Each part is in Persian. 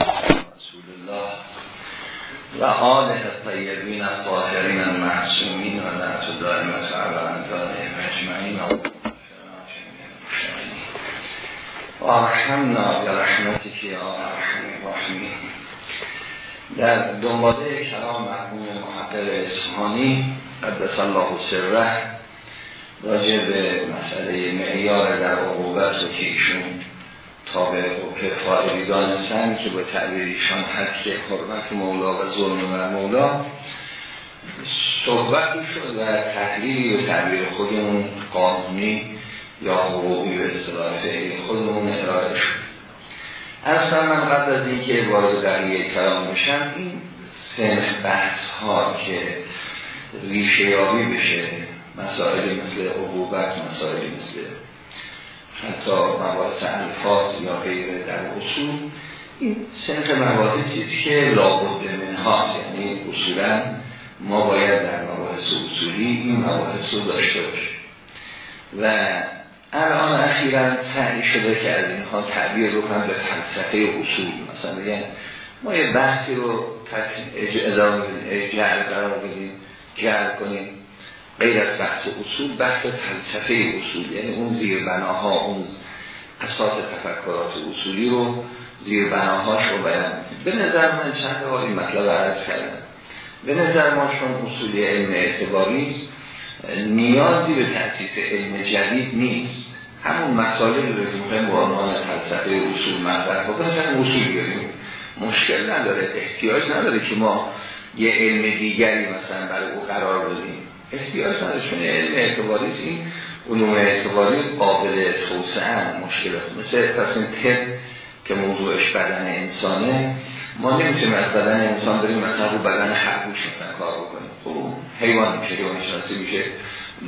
رسول الله و آله طیبین الطاهرین المعصومین و نعت دائمت علی انتانهم اجمعین. و ارحمنا برحمتک یا ارحم الراحمین. در دنباله کلام مرحوم محقق اصفهانی قدس الله سره راجع به مسئله معیار در عقوبت رو که ایشون تابع و کفاری دانستن که به تعبیر ایشان حد حرمت مولا و ظلم و مولا صحبتی شد و تحلیلی و تعبیر خودمون قانونی یا حقوقی به اصطلاح فعلی خودمون ارائه شد. اصلا من قبل از اینکه وارد بقیه کلام بشم این سنف بحث ها که ریشه یابی بشه مسائل مثل عقوبت مسائل مثل حتی مباحث الفاظ یا غیر در اصول این سنف مباحثی که لابد من هاست یعنی اصولا ما باید در مباحث اصولی این مباحث رو داشته باشیم و الان اخیرا سعی شده که از اینها تعبیر رو هم به فلسفه اصول مثلا بگن ما یه بحثی رو ادامه جعل قرار بدیم جعل کنیم غیر از بحث اصول بحث فلسفه اصول. یعنی اون زیربناها اون اساس تفکرات اصولی رو زیربناهاش رو بیان به نظر من چند بار این مطلب عرض کردم. به نظر ما چون اصولی علم اعتباری نیازی به تأسیس علم جدید نیست همون مسائل رو که با عنوان فلسفه اصول مطرح بکنیم اصول بیاریم مشکل نداره احتیاج نداره که ما یه علم دیگری مثلا برای او قرار بدیم. احتیاج نداره چون علم اعتباری این علوم اعتباری قابل توسعه مشکلات مثل پس این تب که موضوعش بدن انسانه ما نمی‌تونیم از بدن انسان بریم مثلا رو بدن خرگوش مثلا کار بکنیم. خب حیوان میشه حیوان شناسی میشه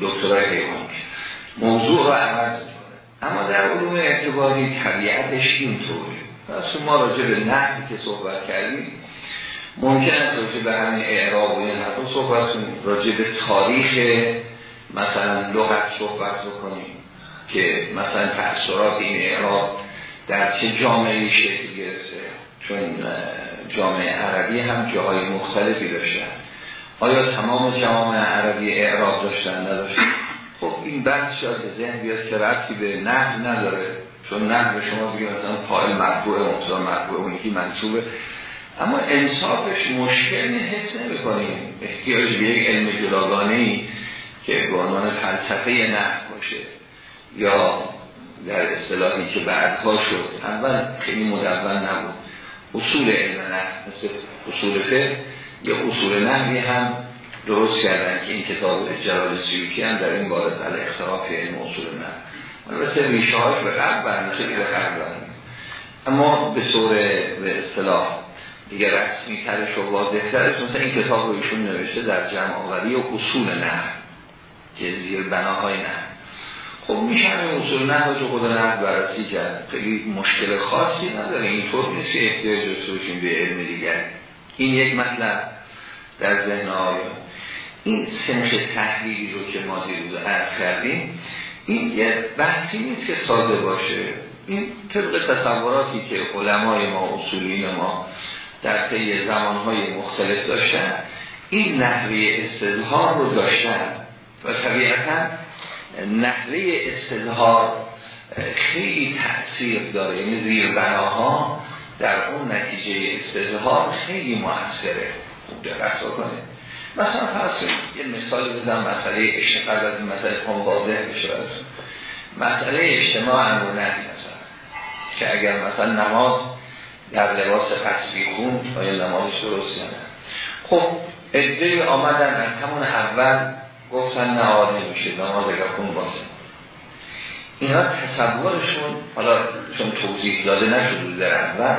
دکترای حیوان میشه. موضوع رو عوض اما در علوم اعتباری طبیعتش اینطوری پس ما راجع به نحوی که صحبت کردیم ممکن است راجع به همین اعراب و این حرفا صحبت راجع به تاریخ مثلا لغت صحبت بکنیم که مثلا تأثیرات این اعراب در چه جامعه شکل گرفته. چون جامعه عربی هم جاهای مختلفی داشتن. آیا تمام جامعه عربی اعراب داشتن نداشتن؟ خب این بحث شاید به ذهن بیاد که ربطی به نحو نداره. چون نحو به شما بگیم مثلا فاعل مرفوع مبتدا مرفوع اون یکی منصوبه. اما انصافش مشکل حس نمی کنیم احتیاج به یک علم جداگانه که به عنوان فلسفه نحو باشه یا در اصطلاحی که بعدها شد. اول خیلی مدون نبود. اصول علم نحو مثل اصول فقه یا اصول نحوی هم درست کردن که این کتاب جلال سیوکی هم در این بارز علی اختلاف علم اصول نحو البته ریشه هاش به قرب برمی خیلی به قرب اما به طور به اصطلاح دیگه رسمی ترش و واضح ترش مثلا این کتاب رو ایشون نوشته در جمع آوری و اصول نه که زیر بناهای نه خب میشه همین اصول نه رو خود نه بررسی کرد. خیلی مشکل خاصی نداره اینطور نیست که احتیاج به علم دیگر. این یک مطلب در ذهن آیا این سنخ تحلیلی رو که ما دیروز عرض کردیم این یه بحثی نیست که ساده باشه. این طبق تصوراتی که علمای ما اصولین ما در طی زمانهای مختلف داشتن. این نحوه استظهار رو داشتن. و طبیعتا نحوه استظهار خیلی تأثیر داره. یعنی زیربناها در اون نتیجه استظهار خیلی موثره. خوب دقت کنه مثلا فرض یه مثال بزنم. مسئله اشتغال از مسئله کن واضح بشه مسئله اجتماع نهی مثلا. که اگر مثلا نماز در لباس قصری خون آیا نمازش درست یا نه خب ادهی آمدن از همون اول گفتن نه آده میشه نماز اگر خون باشه. اینا تصورشون حالا چون توضیح داده نشد در اول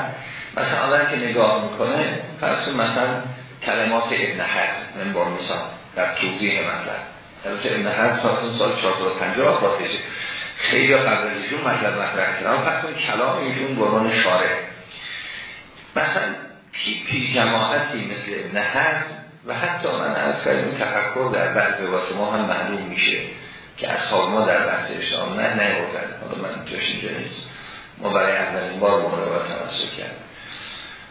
مثلا آدم که نگاه می‌کنه فرض مثلا کلمات ابن حزم من با مثال در توضیح مطلب. البته ابن حزم تا سال 450 آفاتشه خیلی قبل از مطلب مطرح کردن فرض کلام ایشون بران شارع. مثلا پی, جماعتی مثل حزم و حتی من از این تفکر در بعض روایت ما هم معلوم میشه که اصحاب ما در بحث اسلام نه نه حالا من جاش اینجا نیست. ما برای اولین بار با روایت تمسک کرد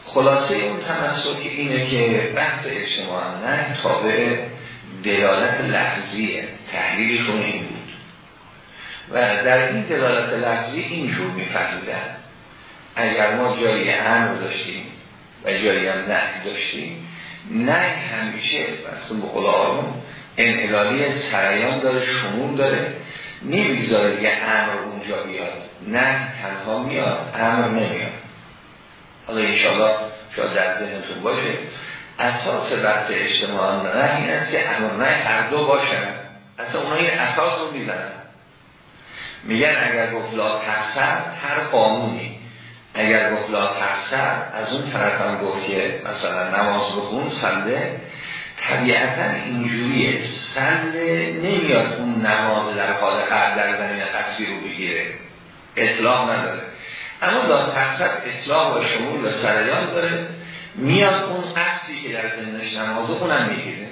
خلاصه اون تمسک اینه که بحث اجتماع نه تابع دلالت لحظیه تحلیلشون این بود. و در این دلالت لحظی اینجور میفهمیدن. اگر ما جایی امر داشتیم و جایی هم نه داشتیم نه همیشه بس به قول آرون انعلالی سریان داره شمول داره نمی‌گذاره یه امر اونجا بیاد. نه تنها میاد امر نمیاد. حالا انشاءالله شاید در ذهنتون باشه اساس بحث اجتماع نه این است که امر نه هر دو باشن. اصلا اونا این اساس رو می‌زنن. میگن اگر گفت لا هر قانونی. اگر گفت لا از اون طرف هم گفت که مثلا نماز بخون سنده. طبیعتا اینجوریه. سنده نمیاد اون نماز در حال قرد در زمین رو بگیره. اطلاق نداره. اما لا تقصر اطلاق و شمول و سریان داره. میاد اون قصدی که در زمینش نمازه اونم می‌گیره.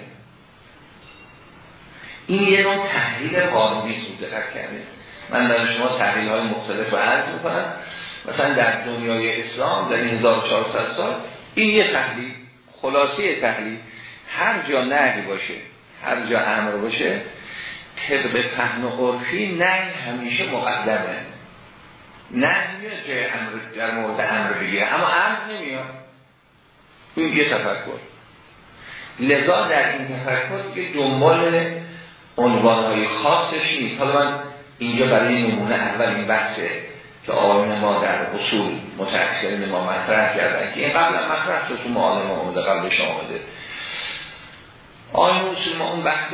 این یه نوع تحلیل قانونی سوزه کرده من در شما تحلیل های مختلف رو عرض می‌کنم. مثلا در دنیای اسلام در این 1400 سال این یه تحلیل خلاصه تحلیل. هر جا نهی باشه هر جا امر باشه طبق پهن و عرفی نه همیشه مقدمه. نه میاد جای امر در مورد امر بگیره. اما امر نمیاد. این یه تفکر. لذا در این تفکر که دنبال عنوانهای خاصش نیست. حالا من اینجا برای نمونه اول این بحثه که آقایون ما در اصول متأخرین ما مطرح کردن که این قبل مطرح شد تو معالم آمده قبل شما آمده آقایون اصول ما اون بحث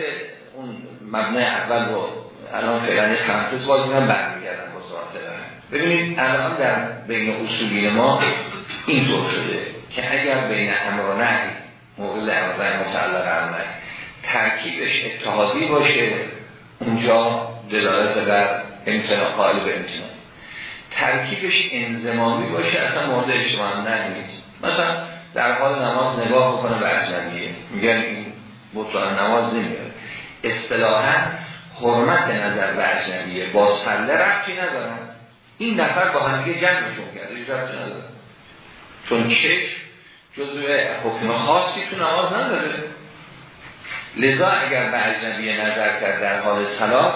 اون مبنای اول رو الان فعلا خمسه باز میگن برمیگردن با سرعت ببینید الان در بین اصولین ما اینطور شده که اگر بین امر و نهی مورد امر و متعلق ترکیبش اتحادی باشه اونجا دلالت بر امتناع قائل به امتناع. ترکیبش انزمامی باشه اصلا مورد اجتماع نیست مثلا در حال نماز نگاه بکنه به اجنبیه. میگن این بطلان نماز نمیاد اصطلاحا حرمت نظر به اجنبیه. با سله رفتی ندارن این نفر با همگه جمعشون کرده. رفتی ندارن چون چشم جزو حکم خاصی تو نماز نداره. لذا اگر به اجنبیه نظر کرد در حال صلات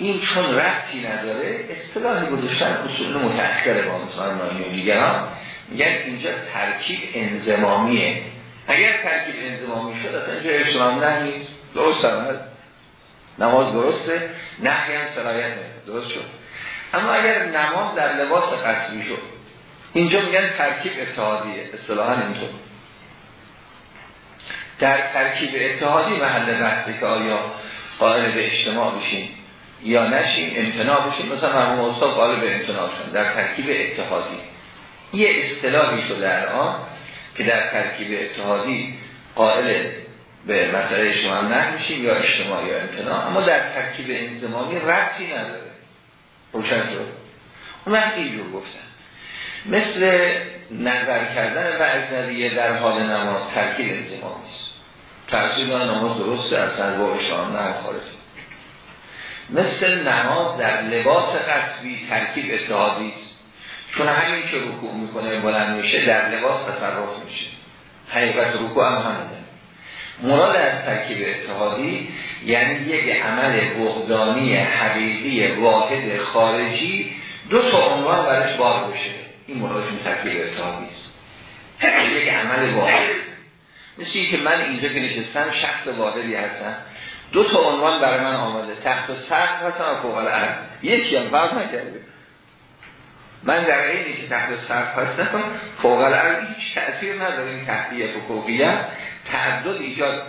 این چون ربطی نداره اصطلاحی گذاشتن اصول متأخر با نامی و دیگران. میگن اینجا ترکیب انزمامیه اگر ترکیب انزمامی شد اصلا اینجا اشترام نه نیست. درست هم هست. نماز درسته. نحی هم سرایت درست شد. اما اگر نماز در لباس قصبی شد اینجا میگن ترکیب اتحادیه. اصطلاحا اینطور. در ترکیب اتحادی محل بحثه که آیا قائل به اجتماع بشیم. یا نشیم امتناع بشیم مثلا مرحوم استاد قائل به امتناع در ترکیب اتحادی. یه اصطلاحی شده الان که در ترکیب اتحادی قائل به مسئله شما هم میشیم یا اجتماع یا امتناع. اما در ترکیب انزمامی ربطی نداره. روشن شد. اون وقت اینجور گفتن. مثل نظر کردن و اجنبیه در حال نماز ترکیب انزمامی است. نماز درسته از تنظر شما نه خارجی مثل نماز در لباس قصبی ترکیب اتحادی است. چون همین که رکوع می‌کنه بلند میشه در لباس تصرف میشه. حقیقت رکوع هم همونه مراد از ترکیب اتحادی یعنی یک عمل بغدانی حقیقی واحد خارجی دو تا عنوان برش بار بشه. این مرادشون ترکیب اتحادی است. یک عمل واحد. مثل که من اینجا که نشستم شخص واحدی هستم. دو تا عنوان برای من آمده. تخت و سخت هستم و فوق العرض. یکی هم فرق نکرده من در اینی که تحت سخت هستم فوق العرض هیچ تأثیر نداره. این تحتیت و فوقیت تعدد ایجاد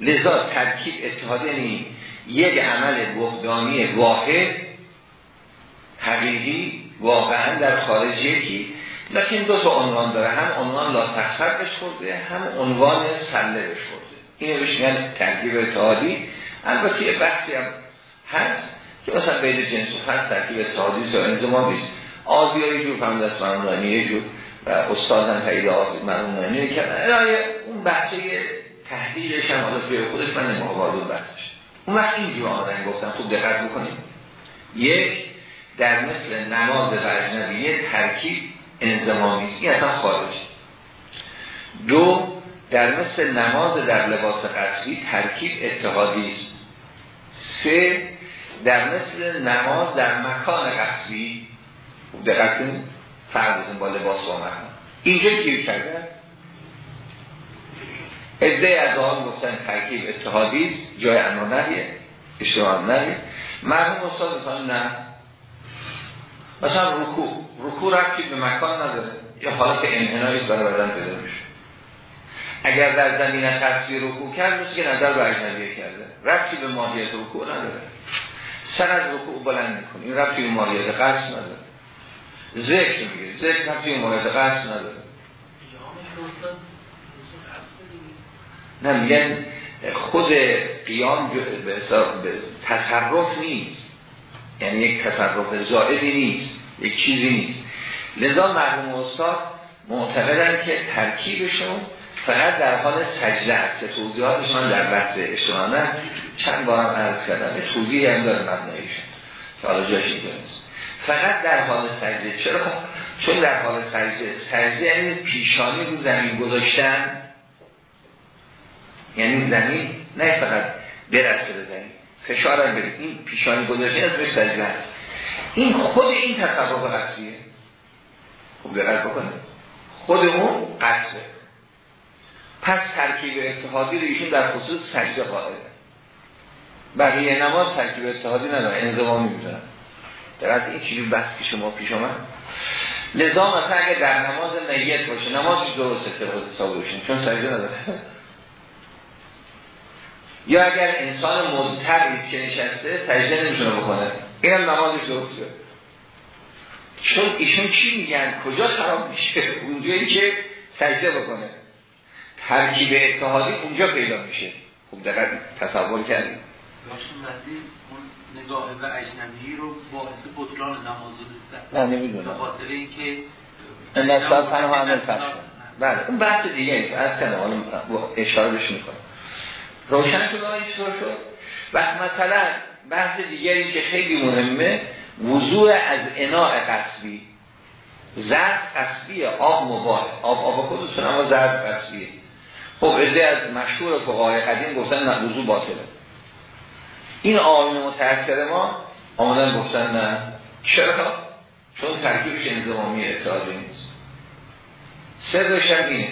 لذا ترکیب اتحاد یعنی یک عمل بهدانی واحد حقیقی واقعا در خارج یکی. لیکن دو تا عنوان داره. هم عنوان لا تخصر بش خورده هم عنوان سله بش اینو بهش میگن ترکیب اتحادی. البته یه بحثی هم هست که مثلا بین جنس و فرد ترکیب اتحادی یا انزمامی آزی های جور فهمد است مرمونانی یه جور و استاد هم تایید آزی مرمونانی کردن اون بحثه تحلیلش هم حالا توی خودش من نماه وارد بحثش. اون وقت اینجور آمدن گفتم خوب دقت بکنیم. یک در مثل نماز برجنبیه ترکیب انزمامی این اصلا خارج دو در مثل نماز در لباس قصری ترکیب اتحادی است. سه در مثل نماز در مکان قصری دقت کنید فرض با لباس و مکان. اینجا گیر کرده ازده از آن گفتن ترکیب اتحادی جای امر نهیه اشتباه نهیه. مرحوم استاد می‌کنن نه. مثلا رکوع. رکوع رفتی به مکان نداره. یه حالت انحنایی برای بدن میشه. اگر در زمین قصری رکوع کرد مثل که نظر به اجنبیه کرده. رفتی به ماهیت رکوع نداره. سر از رکوع بلند می‌کنی؟ این رفتی به ماهیت قصد نداره. ذکر میگه ذکر رفتی به ماهیت قصد نداره. نه میگن خود قیام به تصرف نیست. یعنی یک تصرف زائدی نیست. یک چیزی نیست. لذا مرحوم استاد معتقدن که ترکیبشون فقط در حال سجده که توضیحاتش من در بحث اجتماع چند بارم عرض کردم. یه توضیحی هم داره حالا جاش فقط در حال سجده. چرا؟ چون در حال سجده سجده یعنی پیشانی رو زمین گذاشتن. یعنی زمین نه فقط برسه به زمین. فشارم برید. این پیشانی گذاشته از بهش سجده است این خود این تصرف قصریه خوب دقت بکنه خود اون قصره پس ترکیب اتحادی رو ایشون در خصوص سجده قائله بقیه نماز ترکیب اتحادی نداره انضمامی می‌دونن. در از این چیزی بس که شما پیش آمد لذا مثلا اگه در نماز نیت باشه نمازش درسته طبق حساب چون سجده نداره. یا اگر انسان مضطر که نشسته سجده نمی‌تونه بکنه. این هم نمازش درسته. چون ایشون چی میگن؟ کجا خراب میشه؟ اونجایی که سجده بکنه. ترکیب اتحادی اونجا پیدا میشه. خوب دقیق تصور کردیم. اون نگاه به اجنبی رو باعث بطلان نماز نه نمی‌دونم. به خاطر اینکه این نسبت تنها عمل بله اون بحث دیگه است. از کنه اشاره بهش می‌کنم. روشن شد آقای شد؟ و مثلا بحث دیگری که خیلی مهمه وضوع از اناع قصبی. زرد قصبیه آب مباه آب آب خودتون اما زرد قصبیه. خب ایده از مشهور فقهای قدیم گفتن نه وضوع باطله. این آمین متأثر ما آمدن گفتن نه. چرا؟ چون ترکیبش انضمامی اتحادی نیست. سرش هم اینه.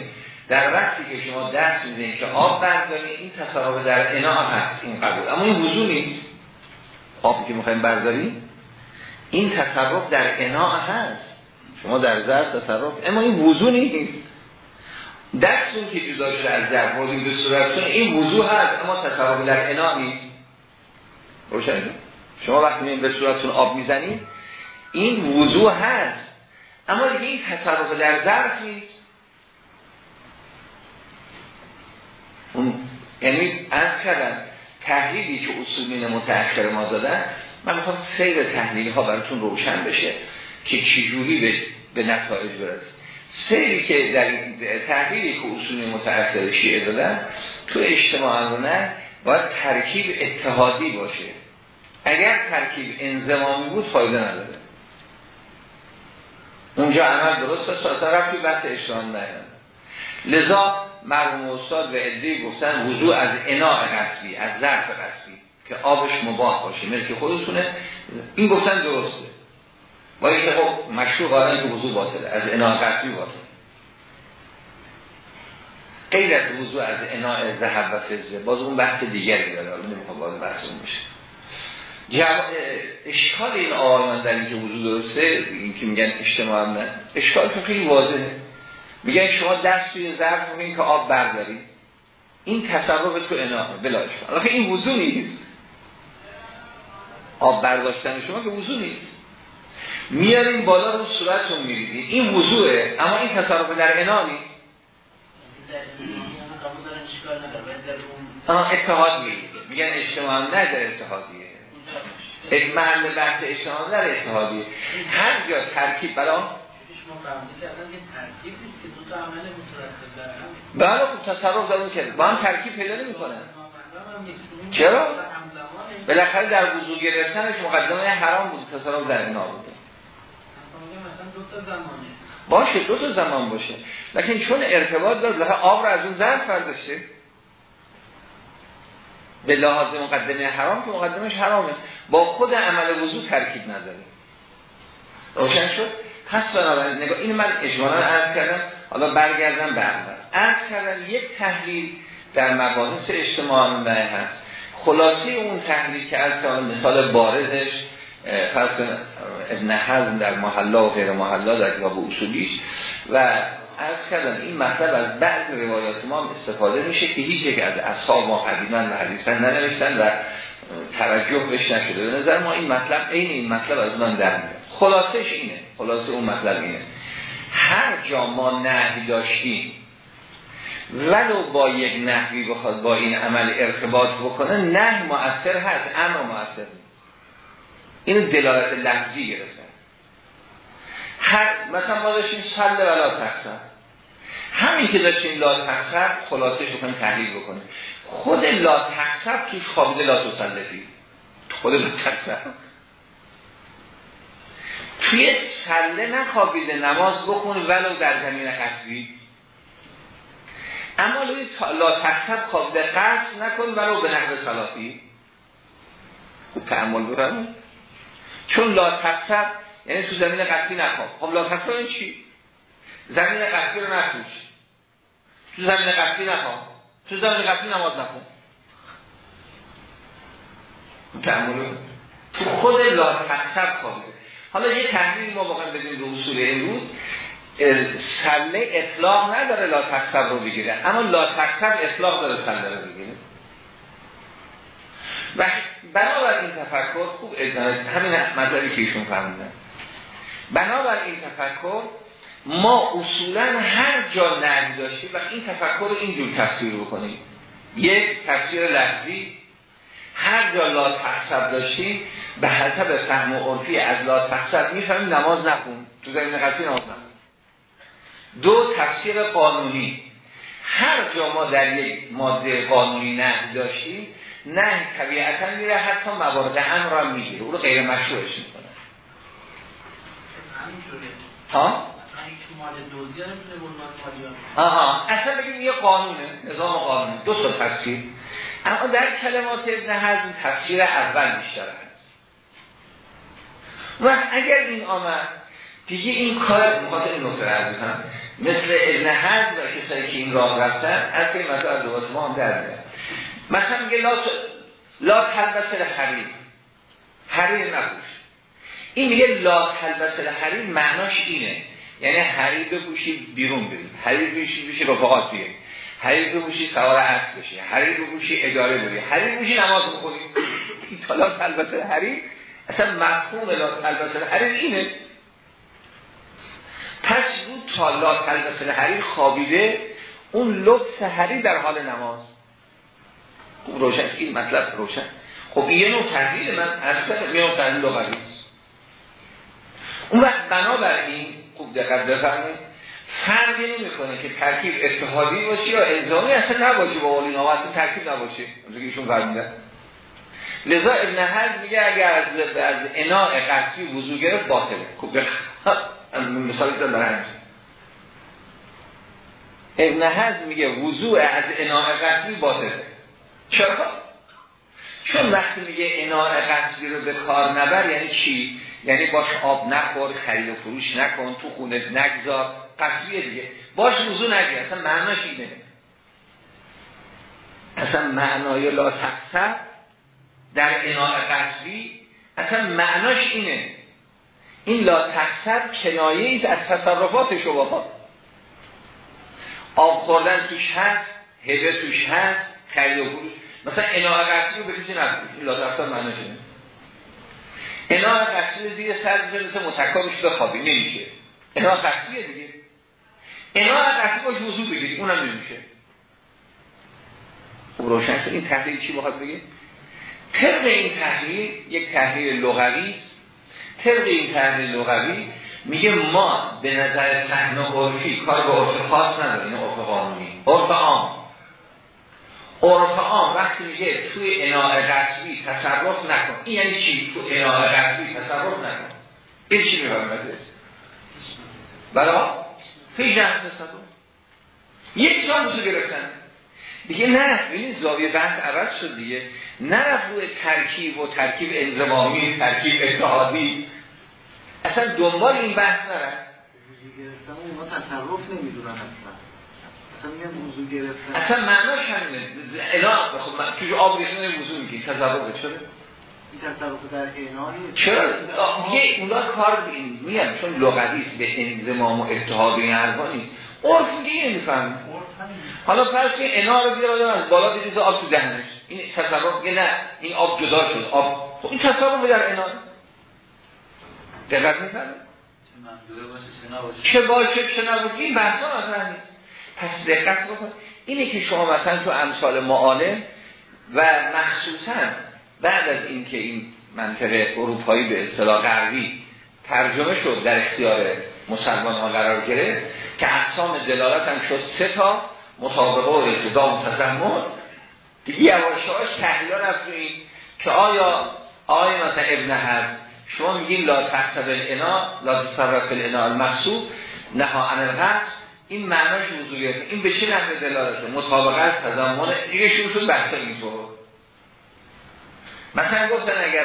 در وقتی که شما دست میدین که آب بردارید این تصرف در انا هست این قبول. اما این وضوع نیست. آبی که می‌خوایم برداریم این تصرف در انا هست. شما در ظرف تصرف اما این وضوع نیست. دستون که جدا شده از ظرف به صورتتون این وضوع هست اما تصرف در انا نیست روشن شما وقتی به صورتتون آب می‌زنید این وضوع هست اما دیگه این تصرف در ظرف نیست اون یعنی از کردم تحلیلی که اصولین متأخر ما دادن من می‌خوام سیر تحلیلی ها براتون روشن بشه که چجوری به, به نتایج برسید سیری که در تحلیلی که اصول متأخر شیعه دادن تو اجتماع نه باید ترکیب اتحادی باشه. اگر ترکیب انزمامی بود فایده نداره. اونجا عمل درست است رفتی بحث اجتماع نه لذا مرحوم استاد و ادهی گفتن وضوع از اناع قصبی از ظرف قصبی که آبش مباه باشه ملک خودتونه. این گفتن درسته. با خب مشروع قائل که وضوع باطله از اناع قصبی باطله. غیر از وضوع از اناع ذهب و فضه باز اون بحث دیگری داره حالا نمی‌خوام باز بحث اون میشه اشکال این آقایان در اینکه وضوع درسته این که میگن اجتماع نه اشکال خیلی واضحه. میگن شما دست توی ظرف میگن که آب بردارید. این تصرف تو اناء بلا اشکال. این وضوع نیست. آب برداشتن شما که وضوع نیست. میارین بالا رو صورتتون میریدید این وضوعه اما این تصرف در اناء نیست. اتحاد میگن اجتماع نه در اتحادیه. محل بحث اجتماع در اتحادیه. هر جا ترکیب برای بله خب تصرف در اون با هم ترکیب پیدا نمی کنن چرا؟ بالاخره در وضوع گرفتنش مقدمه حرام بود تصرف در اینا بود. باشه دو تا زمان باشه. لیکن چون ارتباط داره لحظه آب رو از اون ظرف برداشته به لحاظ مقدمه حرام که مقدمش حرامه. با خود عمل وضو ترکیب نداره. روشن شد؟ پس بنابراین نگاه این من اجمالا عرض کردم. حالا برگردم به اول. عرض کردم یک تحلیل در مباحث اجتماع هست. خلاصه اون تحلیل که از مثال باردش فرض حزم در محلا و غیر محلا در کتاب اصولیش. و از کردم این مطلب از بعض روایات ما استفاده میشه که هیچ یک از اصحاب ما قدیما و حدیثا ننوشتن و توجه بهش نشده. به نظر ما این مطلب عین این مطلب از من در خلاصش اینه. خلاصه اون مطلب اینه. هر جا ما نهی داشتیم ولو با یک نحوی بخواد با این عمل ارتباط بکنه نه مؤثر هست اما مؤثر این دلالت لفظی گرفتن. هر مثلا ما داشتیم سل ولا تقصر همین که داشتیم لا تقصر خلاصش بکنیم تحلیل بکنیم. خود لا تقصر توش خوابیده لا تسلفی خود لا تقصر توی سله نخوابیده نماز بکن ولو در زمین قصری اما لوی لا تقصر خوابیده قصد نکن ولو به نحو صلافی خوب تعمل چون لا تقصر یعنی تو زمین قصری نخواب خب لا تقصر این چی؟ زمین قصری رو نفروش. تو زمین قصری نخواب تو زمین قصری نماز نخون تعمل تو خود لا تقصر خوابیده حالا یه تحلیل ما واقعا بدیم به اصول امروز. سله اطلاق نداره لا تقصر رو بگیره. اما لا تقصر اطلاق داره سله رو بگیره. و بنابر این تفکر خوب ادامه همین مطلبی که ایشون فرمودن. بنابر این تفکر ما اصولا هر جا نهی داشتیم و این تفکر رو اینجور تفسیر بکنیم. یک تفسیر لفظی. هر جا لا تقصب داشتیم به حسب فهم و عرفی از لا تقصب می‌فهمیم نماز نخون تو زمین قصی نماز نخون دو تفسیر قانونی. هر جا ما در یک ماده قانونی نه داشتیم نه طبیعتا میره حتی موارد امر را می‌گیره. او رو غیر مشروعش می‌کنه. ها؟ آها. اصلا بگیم یه قانونه نظام قانون. دو تا تفسیر. اما در کلمات ابن حزم تفسیر اول بیشتر هست. و اگر این آمد دیگه این کار مخاطر نکته عرض مثل ابن حزم و کسایی که این راه رفتن از این مثلا از دوات ما هم در میاد. مثلا میگه لا, لا تلبس حریر حریر نبوش. این میگه لا تلبس حریر معناش اینه. یعنی حریر بپوشید بیرون برید حریر بپوشید بشه رفقات بیارید حریر بپوشید سوار عصر بشه حریر بپوشید اداره برید حریر بپوشید نماز بخونید تا لا تلبس حریر اصلا مفهوم لا تلبس حریر اینه. پس بود تا لا تلبس حریر خوابیده اون لبس حریر در حال نماز. روشن این مطلب روشن. خب یه نوع تحلیل من اصلا یه نوع تحلیل لغوی اون وقت بنابراین خوب دقت بفرمایید فرقی نمی‌کنه که ترکیب اتحادی باشه یا الزامی اصلا نباشه با اولین ها اصلا ترکیب نباشه. اونجا که ایشون فرمودن. لذا ابن حزم میگه اگر از, از اناع قصری وضو گرفت باطله. خوب مثالی دارم برای ابن حزم میگه وضوع از اناع قصری باطله. چرا؟ چون وقتی میگه اناع قصری رو به کار نبر یعنی چی؟ یعنی باش آب نخور خرید و فروش نکن تو خونه نگذار. قصریه دیگه. باش وضو نگی اصلا معناش اینه. اصلا معنای لا تقصر در اناع قصری اصلا معناش اینه. این لا تقصر کنایه ایست از تصرفات شبهات آب خوردن توش هست هبه توش هست خرید و فروش مثلا اناع قصری رو به کسی نفروش این لا تقصر معناش اینه اناع قصری دیگه سر میشه مثل متکابش بخوابی. نمیشه. اناع قصریه دیگه. اناع قصری باش وضو بگیری اونم نمیشه. خب روشن شد. این تحلیل چی بخواد بگه؟ طبق این تحلیل یک تحلیل لغوی است. طبق این تحلیل لغوی میگه ما به نظر فهم عرفی کار به عرف خاص نداریم. عرف قانونی. عرف عام. عرف عام وقتی میگه توی اناع قصبی تصرف نکن. این یعنی چی؟ تو اناع قصبی تصرف نکن. این چی میفهمده؟ برای فی جنس تصور یک جان رو گرفتن. دیگه نه ببینید زاویه بحث عوض شد دیگه. نرفت روی ترکیب و ترکیب انضمامی ترکیب اتحادی. اصلا دنبال این بحث نرفت. تصرف نمی‌دونن اصلا. اصلا میگن وضو گرفتن. اصلا معناش همینه. الا خب من توش آب ریختن وضو میگی در اینانی چرا؟ یه اونا کار این میگم چون لغوی است به انضمام و اتحاد این حرفا نیست. عرف دیگه نمیفهم حالا فرض کن انا رو بیار آدم از بالا دیدید آب تو دهنش. این تصرف یه نه این آب جدا شد. آب خب این تصرف در انا دقت می‌فهمه چه باشه چه نباشه. این بحثا مثلا نیست. پس دقت بکن. اینه که شما مثلا تو امثال معالم و مخصوصا بعد از اینکه این منطقه اروپایی به اصطلاح غربی ترجمه شد در اختیار مسلمان ها قرار گرفت که اقسام دلالت هم شد سه تا مطابقه و التزام و تضمن. دیگه یواشاش تحلیل رفت این که آیا آیا مثلا ابن حد شما میگین لا تحسب الانا لا تصرف الانا المقصود نها عن این معناش وضوعیت این به چه نحوه دلالته؟ مطابقه از تضمن دیگه شروع شد بحث اینطور مثلا گفتن اگر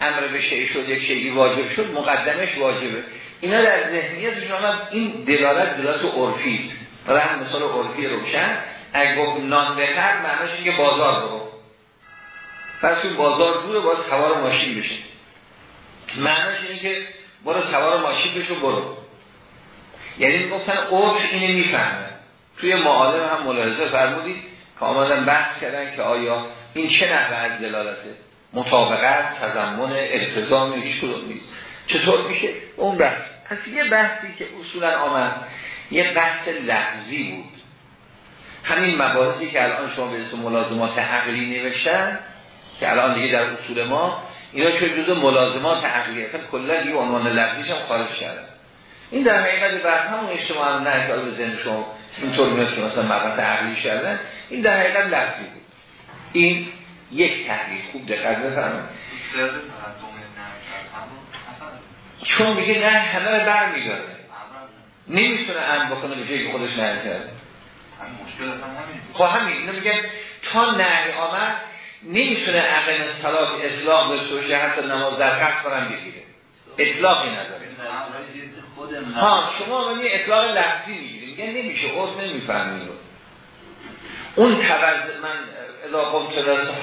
امر به شیء شد یک شیعی واجب شد مقدمش واجبه. اینا در ذهنیت آمد این دلالت دلالت عرفی است هم مثال عرفی روشن. اگه گفت نان بخر معناش که بازار برو پس اون بازار دوره باید سوار ماشین بشه. معناش اینه که برو سوار ماشین بشو برو. یعنی می‌گفتن عرف اینه می‌فهمه. توی معالم هم ملاحظه فرمودید که آمدن بحث کردن که آیا این چه نحوه از دلالته مطابقت تضمن التزام هیچ نیست. چطور میشه؟ اون بحث. پس یه بحثی که اصولا آمد یه بحث لحظی بود. همین مباحثی که الان شما به اسم ملازمات عقلی نوشتن که الان دیگه در اصول ما اینا چه جزء ملازمات عقلی اصلا کلا دیگه عنوان لفظیش هم خارج شده این در حقیقت بحث همون اجتماع نه که به ذهن شما اینطور میاد که مثلا مبحث عقلی شدن این در حقیقت لفظی بود. این یک تحلیل خوب دقت بفرمایید. چون دیگه نه همه رو بر میداره نمی‌تونه ام بکنه به جایی که خودش نه کرده. خب همین. اینو میگه تا نه آمد نمی‌تونه عقل صلات اطلاق به سوشه حتی نماز در قصد کنم بگیره. اطلاقی نداره. ها شما من یه اطلاق لفظی می‌گیریم میگه نمیشه عرف نمی‌فهمید. اون توز من اذا قمت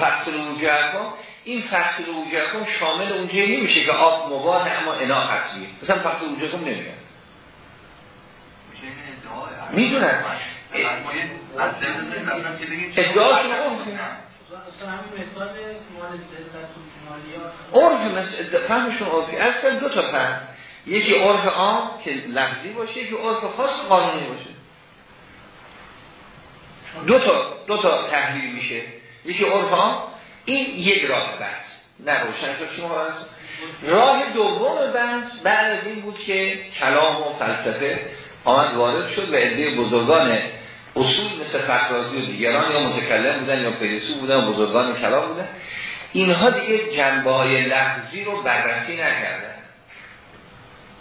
فصل وجه کن این فصل وجه کن شامل اونجا نمیشه که آب مباه اما انا قصیه مثلا فصل وجه کن نمیاد می‌دونن ادعاشون عرف عرف فهمشون عرفی. اصلا دو تا فهم. یکی عرف عام که لفظی باشه یکی عرف خاص قانونی باشه. دو تا دو تا تحلیل میشه. یکی عرف عام این یک راه بحث. نه روشن شد شما راه دوم بحث بعد از این بود که کلام و فلسفه آمد وارد شد و عده بزرگان اصول مثل فخرازی و دیگران یا متکلم بودن یا فیلسوف بودن و بزرگان کلام بودن. اینها دیگه جنبه های لفظی رو بررسی نکردن.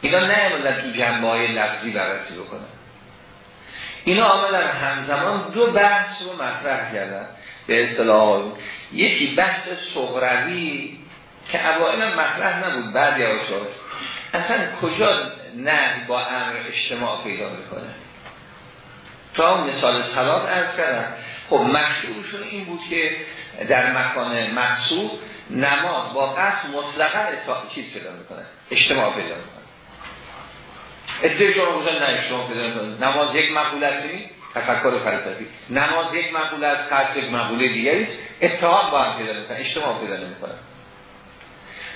اینا نه تو جنبه های لفظی بررسی بکنن. اینا آمدن همزمان دو بحث رو مطرح کردن. به اصطلاح یکی بحث صغروی که اوائل مطرح نبود بعد یا اصلا کجا نه با امر اجتماع پیدا می‌کنه؟ تا مثال سلات ارز کردن خب مشهورشون این بود که در مکان محصول نماز با قصد مطلقا چیز پیدا می‌کنه اجتماع پیدا می‌کنه. ادهی شما بودن نه می‌کنه نماز یک مقبول است تفکر فلسفی. نماز یک مقبول از قصد یک مقبوله دیگری است. اتحاد با هم پیدا می‌کنه اجتماع پیدا نمی‌کنه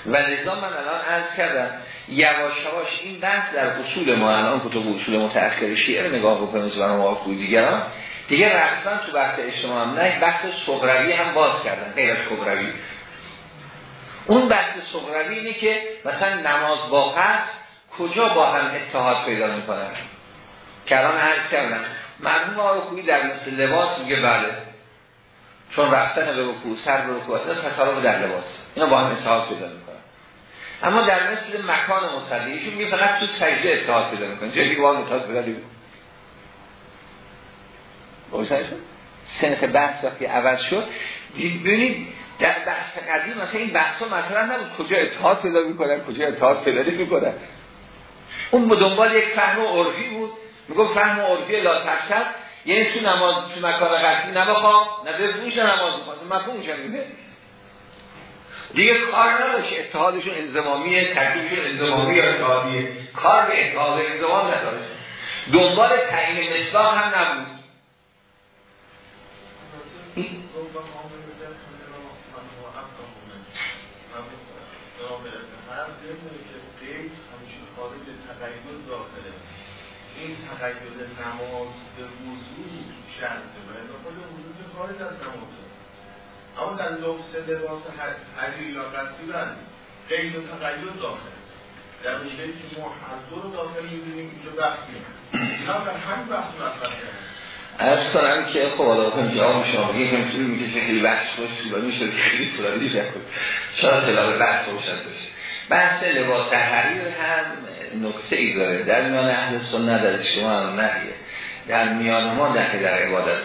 و لذا من الان عرض کردم یواش یواش این بحث در اصول ما الان کتب اصول متأخر شیعه رو نگاه بکنیم مثل ما دیگران. دیگه رفتن تو بحث اجتماع هم نه بحث صغروی هم باز کردن غیر از کبروی اون بحث صغروی اینه که مثلا نماز با قصد کجا با هم اتحاد پیدا می‌کنن؟ که الان عرض کردم. مرموم آقای در مثل لباس میگه بله. چون رفتن به رکوع سر به رکوع تصرف در لباس. اینا با هم اتحاد پیدا می‌کنن. اما در مثل مکان مصلی ایشون میگه فقط تو سجده اتحاد پیدا می‌کنه جایی با اتحاد پیدا شد؟ سنت بحث وقتی عوض شد ببینید در بحث قدیم مثلا این بحث ها مثلا نبود. کجا اتحاد پیدا می‌کنن کجا اتحاد پیدا نمی‌کنن. اون به دنبال یک فهم عرفی بود. می‌گفت فهم عرفی لا تفسد یعنی تو نماز تو مکان قصدی نبخواب نه بفروش نماز بخواد مفهومش میده دیگه کار نداشت. اتحادشون انزمامیه تکلیفشون انزمامی یا اتحادیه کار به اتحاد انزمام نداشت. دنبال تعیین مصداق هم نبود. این تقید نماز به وضوع شرطه و خود وضوع خارج از نمازه اما در لبس لباس حریر یا قصی بند قید و تقید داخل. در میشه که ما حضور رو داخل می‌دونیم اینجا بحث اینا در همین بحث مطرح از کنم که خب حالا کنم جواب شما یه هم طول می‌کشه خیلی بحث باش طولانی شد خیلی طولانی شد شاید خلال بحث باشد باشه. بحث لباس حریر هم نکته ای داره. در میان اهل سنت در اجتماع هم نهیه. در میان ما نهی در عبادت.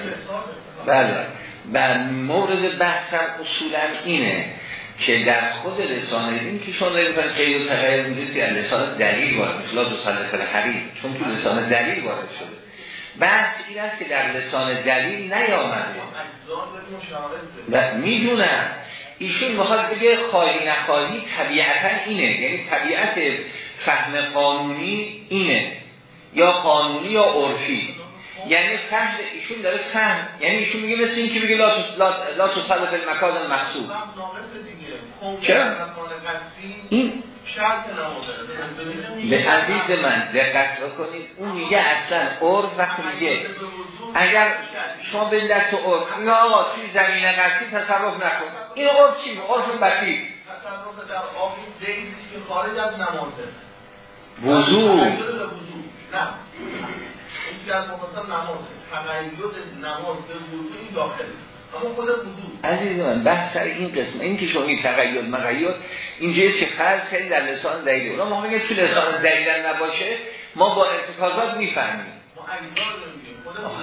بله. و مورد بحث اصولا اینه که در خود لسان این که شما دارید کنید قید و تغییر می‌دید که لسان دلیل وارد مثلا دو سال حریر چون تو لسان دلیل وارد شده. بحث این است که در لسان دلیل نیامده. و می‌دونم. ایشون می‌خواد بگه خواهی نخواهی طبیعتا اینه. یعنی طبیعت فهم قانونی اینه. یا قانونی یا عرفی. یعنی فهم ایشون داره فهم. یعنی ایشون میگه مثل این که بگه لا تصل فی المکان مقصود چرا؟ این به عزیز من دقت کنید اون میگه اصلا عرف وقتی میگه اگر شما به دست عرف یا آقا توی زمین قصدی تصرف نکن. این عرف چی؟ عرف بسیط. تصرف در آقی زیدی که خارج از نمازه. وضوع نه. عزیز من بحث سر این قسم این که شما این تقید مقید اینجا که فرض کردید در لسان دلیل. اونا ما میگه تو لسان دلیل نباشه ما با ارتکازات می‌فهمیم.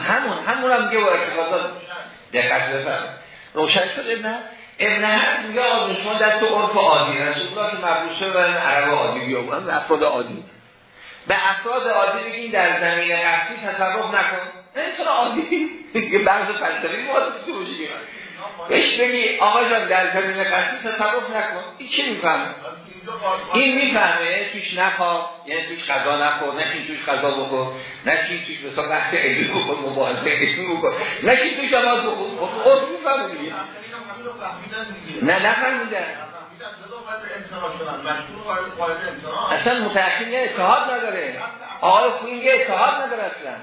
همون همون هم میگه با ارتکازات. دقت بفهم روشن شد ابن ابن هم میگه آقا شما دست عرف عادی رسول الله که مبروسه و عرب عادی بیابونن افراد عادی به افراد عادی بگین در زمین قصدی تصرف نکن. انسان عادی؟ یه بحث فلسفی وارد بشی بهش بگی آقا جان در زمین قصدی تصرف نکن. این چی می‌فهمه؟ این می‌فهمه توش نخواه یعنی توش غذا نخور. نشین توش غذا بخور نشین توش مثلا بحث علمی بخور مباحثه علمی بخور. نشین توش نماز بخور. خود می‌فهمه دیگه. نه نفهمیدن. اصلا متأخرین اتحاد نداره. آقای خوینگه اتحاد نداره اصلا.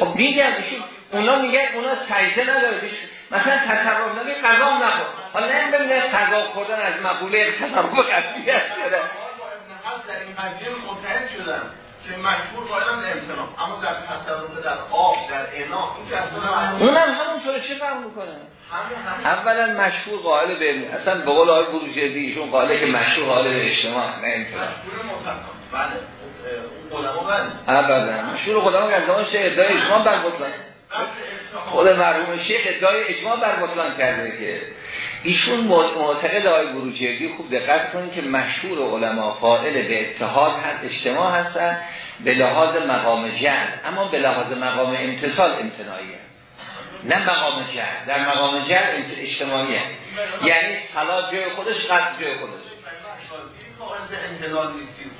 خب ایشون اونا میگن اونا سجده نداره. مثلا تصرف نگه قضا نخور. حالا نه ببینه قضا خوردن از مقوله تصرف هست. شده در این قضیه متحد شدن. که مشهور قائلم امتنام اما در تصرف در آب در اعنا این که اصلا اونم همونطور چه فهم می‌کنه؟ اولا مشهور قائل به اصلا به قول آقای بروجردی ایشون قائله که مشهور قائل به اجتماع نه امتنام بله. ابدا مشهور خدا که از زمان شیخ ادعای اجماع بر بطلان خود مرحوم شیخ ادعای اجماع بر بطلان کرده که ایشون معتقد آقای بروجردی خوب دقت کنید که مشهور علما فائل به اتحاد هست اجتماع هستن به لحاظ مقام جهل. اما به لحاظ مقام امتصال امتناعیه. نه مقام جهل. در مقام جهل اجتماعیه. یعنی صلاح جای خودش قصد جای خودش.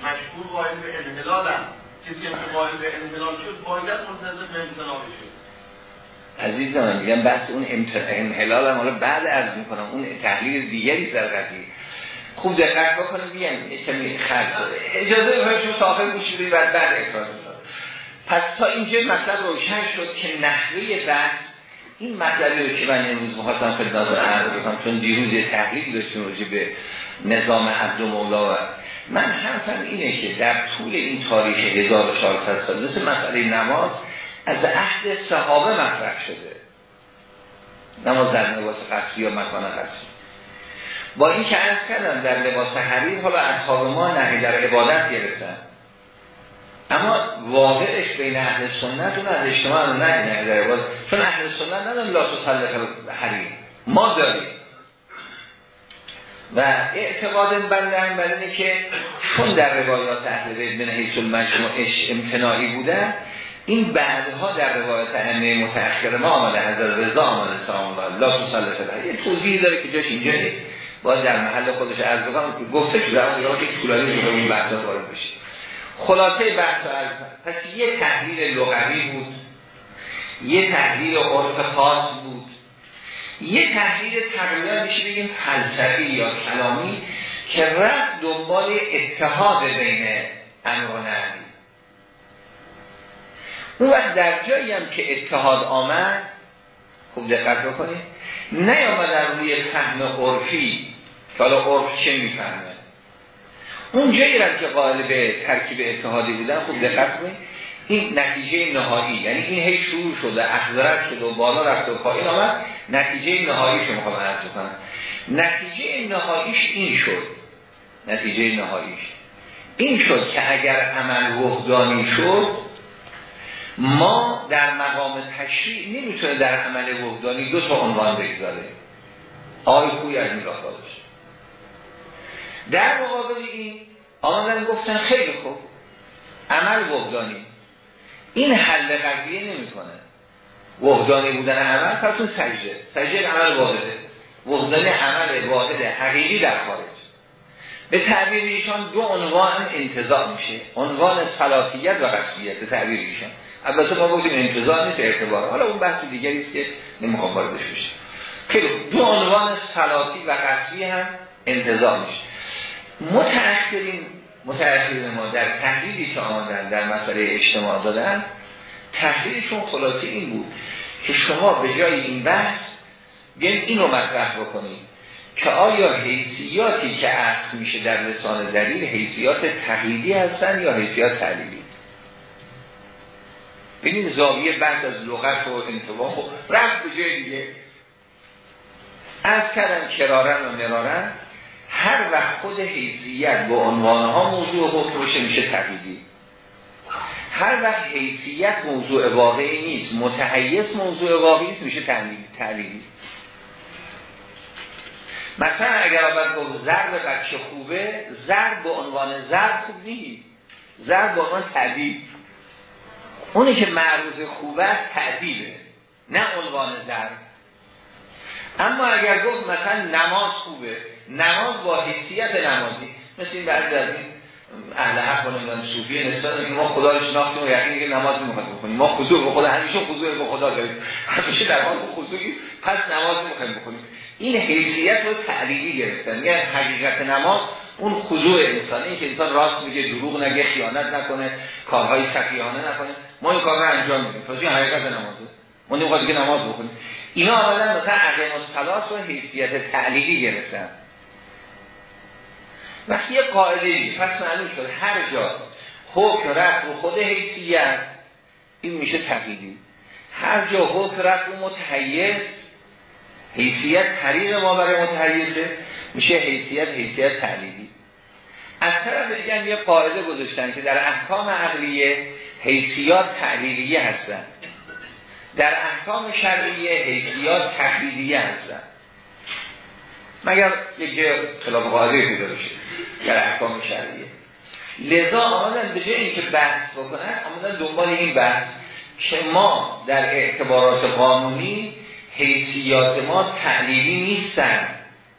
مشهور قائل به انحلال هم کسی که قائل به انحلال شد باید منتظر به امتنال شد عزیز من میگم بحث اون انحلال هم حالا بعد عرض می‌کنم اون تحلیل دیگری در قضیه. خوب دقت بکنیم بیان کمی خرد اجازه بفرمایید چون ساخر گوشی بدید بعد بعد اکراز پس تا اینجا مطلب روشن شد که نحوه بحث این مطلبی رو که من امروز مخواستم خدمت رو عرض بکنم چون دیروز تحلیل داشتیم راجع به نظام عبد و مولا و من حرفم اینه که در طول این تاریخ 1400 سال مثل مسئله نماز از عهد صحابه مطرح شده. نماز در نواز قصری یا مکان قصری. با این که عرض کردم در لباس حریر حالا اصحاب ما نهی در عبادت گرفتن. اما واقعش بین اهل سنت اون از اجتماع رو نهی نهی در عبادت. چون اهل سنت ندارن لا تسلق حریر. ما داریم. و اعتقاد بنده هم بر که چون در روایات اهل بیت من حیث المجموعش امتناعی بودن این بعدها در روایت ائمه متأخر ما آمده حضرت رضا آمده سلام الله لا تسلط یه توضیحی داره که جاش اینجا نیست. باید در محل خودش عرض کنم که گفته شده اما یا که طولانی شده این بحثا وارد بشه. خلاصه بحث از پس یه تحلیل لغوی بود. یه تحلیل عرف خاص بود. یه تحلیل تقریبا میشه بگیم فلسفی یا کلامی که رفت دنبال اتحاد بین امر و اون وقت در جایی هم که اتحاد آمد خوب دقت بکنید نیامد در روی فهم عرفی. حالا عرف چه می‌فهمه؟ اون جایی هم که قائل به ترکیب اتحادی بودن خوب دقت کنید. این نتیجه نهایی یعنی این هی شروع شده احضرت شده و بالا رفت و پایین آمد. نتیجه نهاییش رو می‌خوام عرض کنم نتیجه نهاییش این شد. نتیجه نهاییش. این شد که اگر عمل وحدانی شد ما در مقام تشریع نمی‌تونه در عمل وحدانی دو تا عنوان بگذاره. آقای خوی از این راه در مقابل این آمدن گفتن خیلی خوب. عمل وحدانی این حل قضیه نمی‌کنه. وحدانی بودن عمل پس اون سجده. سجده عمل واحده. وحدانی عمل واحده. حقیقی در خارج. به تعبیر ایشان دو عنوان انتظار میشه. عنوان صلاتیت و قصیت به تعبیر ایشان. البته ما بودیم انتظار نیست اعتبار. حالا اون بحث دیگری است که نمی‌خوام واردش بشه خیلی دو عنوان صلاتی و قصی هم انتظار میشه متأخرین متأخرین ما در تحلیلی که آمدن در مسئله اجتماع دادن تحلیلشون خلاصی این بود که شما به جای این بحث بیاین اینو مطرح بکنید که آیا حیثیاتی که عرض میشه در لسان دلیل حیثیات تقلیدی هستن یا حیثیات تعلیلی؟ ببینید زاویه بحث از لغت و انتباه و رفت به جای دیگه. از کردم کرارن و مرارن هر وقت خود حیثیت با عنوانها موضوع حکم بشه میشه تقییدی. هر وقت حیثیت موضوع واقعی نیست متحیث موضوع واقعی نیست میشه تعلیلی مثلا اگر آمد گفت ضرب بچه خوبه ضرب به عنوان ضرب خوب نیست. ضرب به عنوان تعدیب اونی که معروض خوبه است نه عنوان ضرب اما اگر گفت مثلا نماز خوبه نماز با حیثیت نمازی مثل این بعضی از این اهل حق نمی‌دونم صوفی نسبت که ما خدا رو شناختیم و یقین که نماز می‌خوایم بکنیم ما خضوع به خدا همیشه خضوع به خدا داریم. همیشه در حال خضوعی پس نماز می‌خوایم بکنیم این حیثیت رو تعلیلی گرفتن. یعنی حقیقت نماز اون خضوع انسانی که انسان راست میگه دروغ نگه خیانت نکنه کارهای سفیانه نکنه. ما این کار رو انجام میدیم. پس این حقیقت نمازه. ما نمی‌خواد که نماز بکنیم اینا اولا مثلا عقیم الصلات و حیثیت تعلیلی گرفتن. وقتی یه قاعده پس معلوم شد هر جا حکم رفت رو خود حیثیت این میشه تقییدی هر جا حکم رفت رو متحیث حیثیت طریق ما برای متحیثه میشه حیثیت حیثیت تعلیلی از طرف دیگه یه قاعده گذاشتن که در احکام عقلیه حیثیات تعلیلیه هستن. در احکام شرعیه حیثیات تحلیلیه هستن. مگر یک جای خلاف قاعده پیدا بشه در احکام شرعیه. لذا آمدن به جای اینکه بحث بکنن آمدن دنبال این بحث که ما در اعتبارات قانونی حیثیات ما تعلیلی نیستن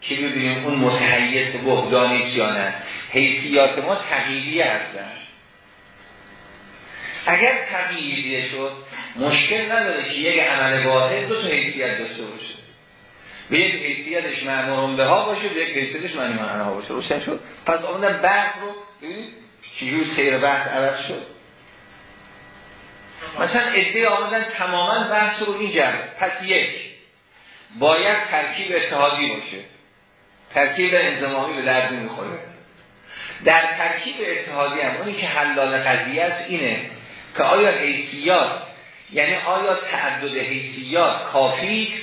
که ببینیم اون متحیث بهدانی یا نه. حیثیات ما تغییری هستن. اگر تغییریه شد مشکل نداره که یک عمل واحد دو تا حیثیت داشته باشه. به یک حیثیتش معمورون به ها باشه به یک حیثیتش معنی معنا باشه. روشن شد. پس آمدن بحث رو ببینید چجور سیر بحث عوض شد. مثلا ادعای آمدن تماما بحث رو این جمع. پس یک باید ترکیب اتحادی باشه. ترکیب انضمامی به درد می‌خوره در ترکیب اتحادی هم اونی که حلال قضیه است اینه که آیا حیثیات یعنی آیا تعدد حیثیات کافی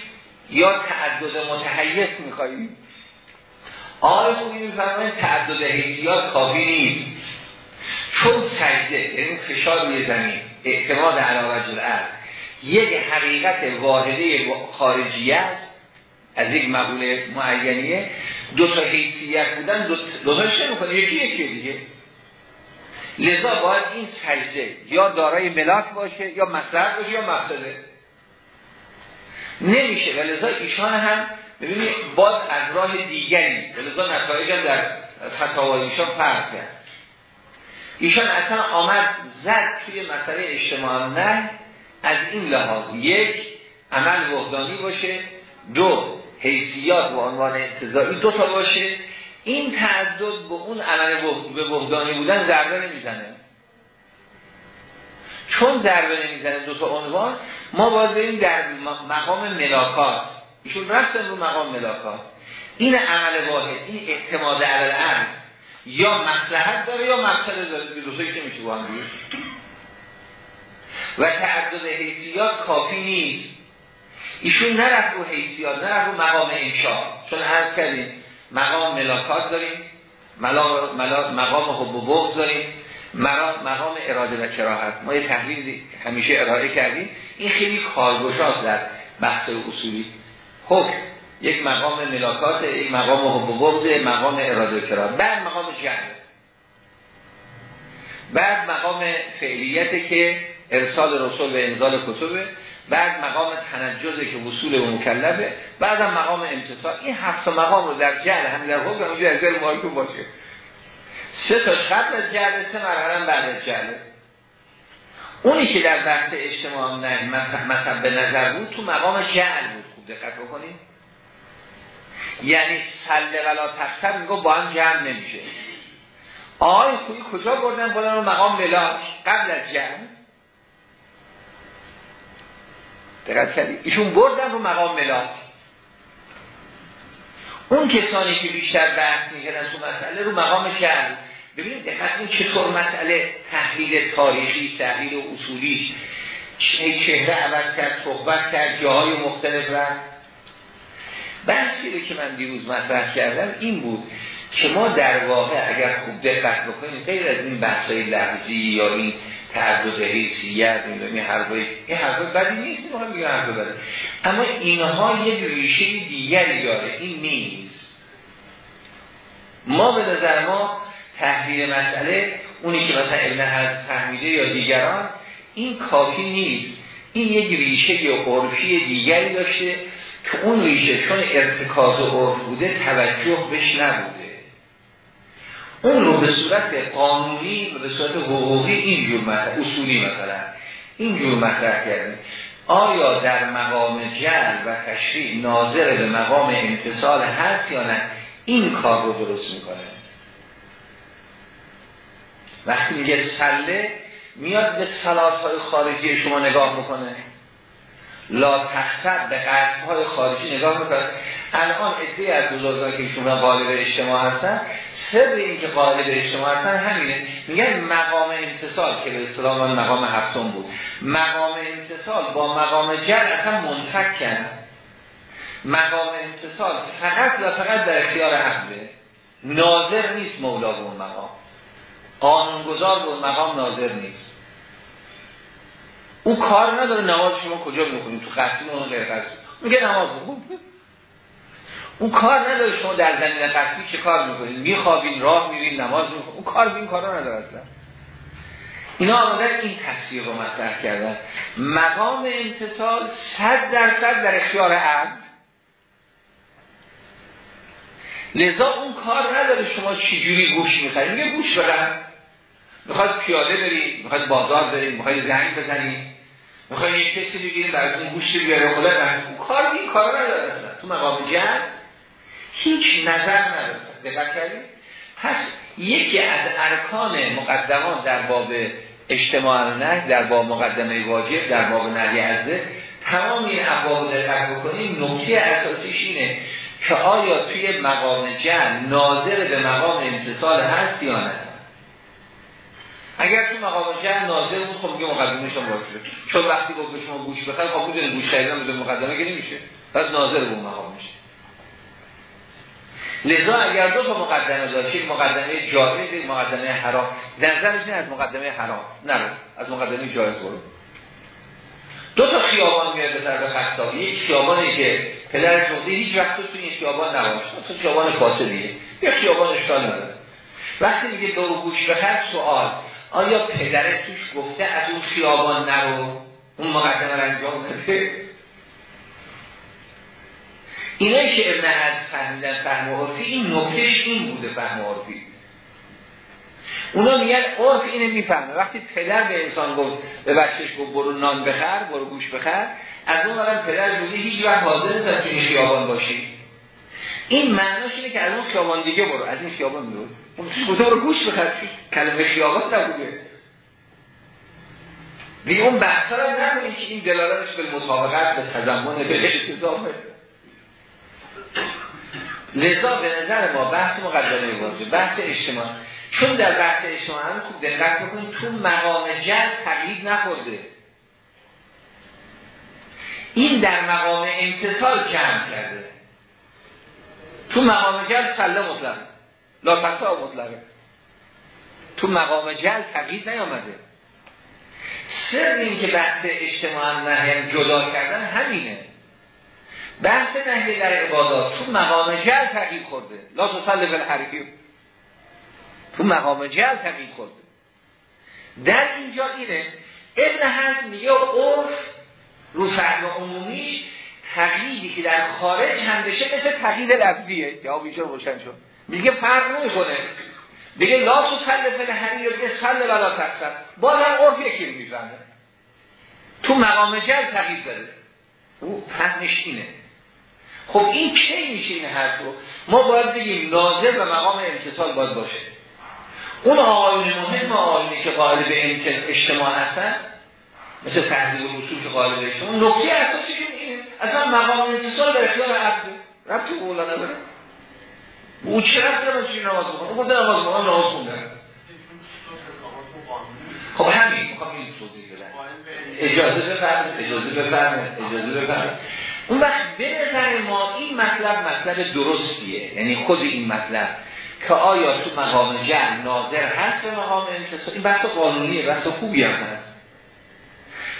یا تعدد متحیث میخواییم آقای خوبی میفرمایند تعدد حیثیات کافی نیست. چون سجده یعنی فشار روی زمین اعتماد علاوه الارض یک حقیقت واحده خارجی است. از یک مقوله معینیه. دو تا حیثیت بودن دو, دو تاش نمی‌کنه یکی یکی دیگه. لذا باید این سجده یا دارای ملاک باشه یا مصدر باشه یا مقصده نمیشه. و لذا ایشان هم ببینید باز از راه دیگری. لذا نتایج هم در فتاوای ایشان فرق کرد. ایشان اصلا آمد زد توی مسئله اجتماع نه از این لحاظ. یک عمل وحدانی باشه. دو حیثیات و عنوان انتظاری دو تا باشه این تعدد به اون عمل به وحدانی بودن ضربه نمی‌زنه. چون ضربه نمی‌زنه دو تا عنوان ما باید بریم در مقام ملاکات. ایشون رفتن رو مقام ملاکات. این عمل واحد این اعتماد عمل یا مصلحت داره یا مقصد داره؟ دو که میشه با هم و تعدد حیثیات کافی نیست. ایشون نرفت رو حیثیات نرفت رو مقام انشاء. چون عرض کردیم مقام ملاکات داریم ملا مقام حب و بغض داریم مقام اراده و کراهت. ما یه تحلیل همیشه ارائه کردیم. این خیلی کارگشاست در بحث اصولی. حکم یک مقام ملاکات یک مقام حب و بغض مقام اراده و کراهت. بعد مقام جهل. بعد مقام فعلیت که ارسال رسول به انزال کتبه. بعد مقام تنجزه که وصول و مکلفه بعد مقام امتصال این هفت مقام رو در جهل هم در حکم اونجا از در باشه. سه تا قبل از جهل سه مرحله بعد از جهل. اونی که در بحث اجتماع مثلا به نظر بود تو مقام جهل بود. خوب دقت بکنید یعنی سله ولا تقصر میگو با هم جمع نمیشه. آقای خویی کجا بردن؟ بودن رو مقام ملاک. قبل از جمع دقت کردی؟ ایشون بردن رو مقام ملاک اون کسانی که بیشتر بحث می‌کردن تو مسئله رو مقام جمع ببینید دقت این چطور مسئله تحلیل تاریخی تحلیل و اصولی چهره عوض کرد صحبت کرد جاهای مختلف رفت. بحثی که من دیروز مطرح کردم این بود که ما در واقع اگر خوب دقت بکنیم غیر از این بحثای لحظی یا این تعدد حیثیت این حرفای این حرفای بدی نیست ما میگه حرف بده اما اینها یک ریشه دیگری داره این نیست. ما به نظر ما تحلیل مسئله اونی که مثلا ابن حضر تحمیده یا دیگران این کافی نیست. این یک ریشه عرفی دیگری داشته که اون ریشه چون ارتکاز عرف بوده توجه بش نبوده. اون رو به صورت قانونی و به صورت حقوقی اینجور مطرح اصولی مثلا. اینجور مطرح کردن. آیا در مقام جل و تشریع ناظر به مقام امتصال هست یا نه؟ این کار رو درست می‌کنه. وقتی میگه سله میاد به سلات های خارجی شما نگاه می‌کنه. لا تخصد به قصد های خارجی نگاه می‌کنه. الان ادهی از بزرگان که ایشون قالب اجتماع هستن سر این که قالب اجتماع هستن همینه. میگن مقام انتصال که به اصطلاح مقام هفتم بود. مقام انتصال با مقام جر اصلا کرد مقام انتصال فقط و فقط در اختیار عقله. ناظر نیست مولا به اون مقام. قانونگذار به اون مقام ناظر نیست. او کار نداره نماز شما کجا می‌کنید تو قصدی اون غیر قصدی میگه نماز بخون اون کار نداره شما در زمین قصدی چه کار می‌کنید؟ میخوابین راه میرین نماز می‌خونید. اون کار این کارا نداره اصلا. اینا آمدن این تصویر رو مطرح کردن. مقام امتصال صد درصد در اختیار عبد لذا اون کار نداره شما چجوری گوش می‌خواید میگه گوش برن می‌خواد پیاده برید می‌خواد بازار برید می‌خواد زنگ بزنید. می‌خواد یک کسی بگیرید براتون گوشت بیاره خدا اون کار این کار نداره تو مقام جمع هیچ نظر نداره دقت پس یکی از ارکان مقدمان در باب اجتماع نه در باب مقدمه واجب در باب نهی عزه تمام این ابواب دقت بکنیم. نکته اساسیش اینه که آیا توی مقام جمع ناظر به مقام امتصال هست یا نه؟ اگر تو مقام جمع ناظر بود خب میگه مقدمه شما چون وقتی گفت شما گوش بخر خب بود گوش خریدن به مقدمه که نمیشه. پس ناظر به مقام میشه. لذا اگر دو تا مقدمه داشت مقدمه جایز مقدمه حرام. نظرش از مقدمه حرام. نه از مقدمه جایز برو. دو تا خیابان میاد به طرف خطابی یک خیابانی که پدر جمعه هیچ وقت تو این خیابان نباشه. تو خیابان فاصلیه. یک خیابان اشکال نداره. وقتی میگه دو گوش به هر سوال آیا پدر توش گفته از اون خیابان نرو؟ اون مقدمه رو انجام نده اینایی که ابن از فهمیدن فهم عرفی این نکتش این بوده فهم عرفی. اونا میگن عرف اینه می‌فهمه. وقتی پدر به انسان گفت به بچهش گفت برو نان بخر برو گوش بخر از اون وقت پدر جوزی هیچ وقت حاضر نیست از این خیابان باشی. این معناش اینه که از اون خیابان دیگه برو. از این خیابان برو گفته برو گوش بخر. کلمه خیابان نبوده. دیگه اون بحثا رو نکنید که این دلالتش به مطابقت به تضمن به التزامه لذا به نظر ما بحث مقدمه واجب بحث اجتماع. چون در بحث اجتماع هم خوب دقت بکنید تو مقام جل تقیید نخورده. این در مقام امتصال جمع کرده. تو مقام جل سله مطلق لا فتا مطلقه تو مقام جل تقیید نیامده. سر این که بحث اجتماع هم جدا کردن همینه. بحث نهی در عبادات. تو مقام جل تقیید خورده. لا تصلی بالحرفی تو مقام جل تقیید خورده. در اینجا اینه. ابن حزم میگه عرف رو فهم عمومیش تقییدی که در خارج هم بشه مثل تقیید لفظیه. جواب اینجا روشن شد. میگه فرق نمی‌کنه. بگه لا هری یا بگه سل ولا تقصد باز هم عرف یکی می‌فهمه. تو مقام جل تقیید داره. او فهمش اینه. خب این کی میشه این حرف رو ما باید بگیم ناظر و مقام امتصال باید باشه. اون آقایون مهم آقایونی که قائل به اجتماع هستن مثل تحضیل رسول که قائل به اجتماع نکته اساسی اینه. اصلا مقام امتصال در اختیار عبد ربط اولا نداره او چه رفت داره چی نماز او گفته نماز بکنه نماز خونده خب همین. می‌خوام این توضیح بدن اجازه بفرمید اجازه بفرمید اجازه بفرمید اون وقت به نظر ما این مطلب مطلب درستیه. یعنی خود این مطلب که آیا تو مقام جمع ناظر هست به مقام انتصال این بحث قانونیه بحث خوبی هم هست.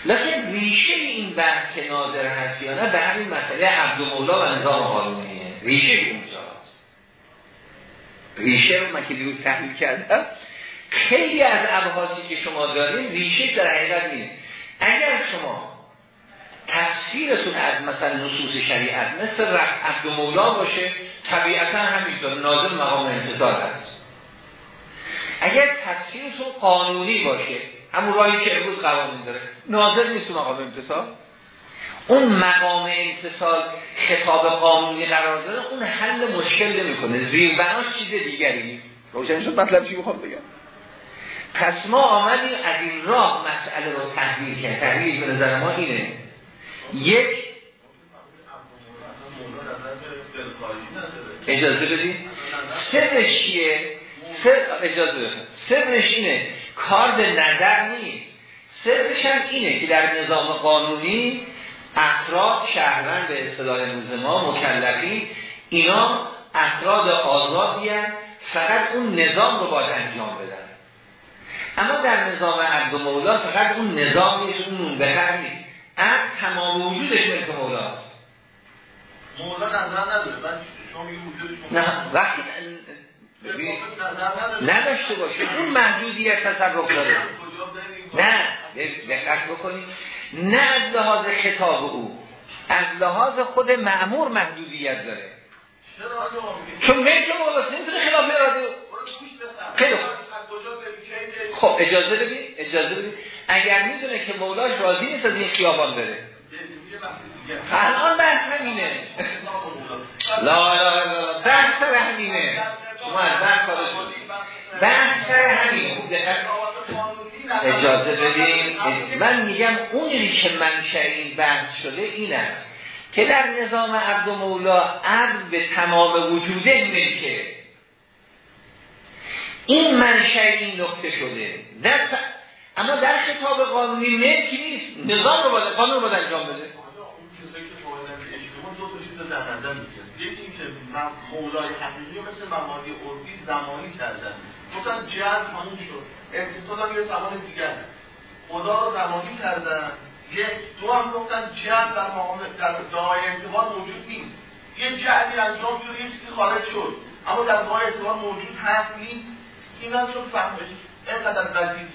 لیکن ریشه این بحث که ناظر هست یا نه به همین مسئله عبد مولا و نظام قانونیه. ریشه اونجاست ریشه من که دیروز تحلیل کردم. خیلی از ابحاثی که شما داریم ریشه در حقیقت نیست. اگر شما تفسیرتون از مثلا نصوص شریعت مثل رفت عبد مولا باشه طبیعتا همینطور نازل مقام انتصال هست. اگر تفسیرتون قانونی باشه همون راهی که امروز قوانین داره نازل نیست تو مقام انتصال اون مقام انتصال خطاب قانونی قرار داره اون حل مشکل نمی‌کنه. زیر بناش چیز دیگری روشن شد مطلب چی می‌خوام بگم؟ پس ما آمدیم از این راه مسئله رو تحلیل کرد. تحلیل به نظر ما اینه یک. اجازه بدید سرش چیه؟ سر اجازه بدید سرش اینه. کار به نظر نیست. سرش هم اینه که در نظام قانونی افراد شهروند به اصطلاح روز ما مکلفی اینا افراد آزادی فقط اون نظام رو باید انجام بدن. اما در نظام عبد مولا فقط اون نظام نیست اون نون نیست. عبد تمام وجودش ملک مولاست. مولا نظر نداره. نه وقتی نداشته باشه اون محدودیت تصرف داره؟ نه دقت بکنید نه از لحاظ خطاب او از لحاظ خود معمور محدودیت داره. چون ملک مولاست نمی‌تونه خلاف اراده خیلی خب اجازه بدید اجازه بدید اگر می‌دونه که مولاش راضی نیست از این خیابان بره. الان بحث همینه. لا لا لا بحث همینه. بحث همین. اجازه بدین. من میگم اون که منشه این بحث شده این است که در نظام عبد و مولا عبد به تمام وجوده ملکه. این منشه این نقطه شده. در اما در خطاب قانونی ملکی نیست. نظام رو باید قانون رو باید انجام بده. در نظر یکی مولای حقیقی مثل مبادی عرفی زمانی کردن مثلا جهل همون شد. اتصال هم یه زمان دیگر خدا رو زمانی کردن. یه دو هم گفتن جهل در مقام در دعای اعتبار موجود نیست. یه جهلی انجام شد یه چیزی خارج شد. اما در دعای اعتبار موجود هست نیست. اینا چون فهمش اینقدر قدیز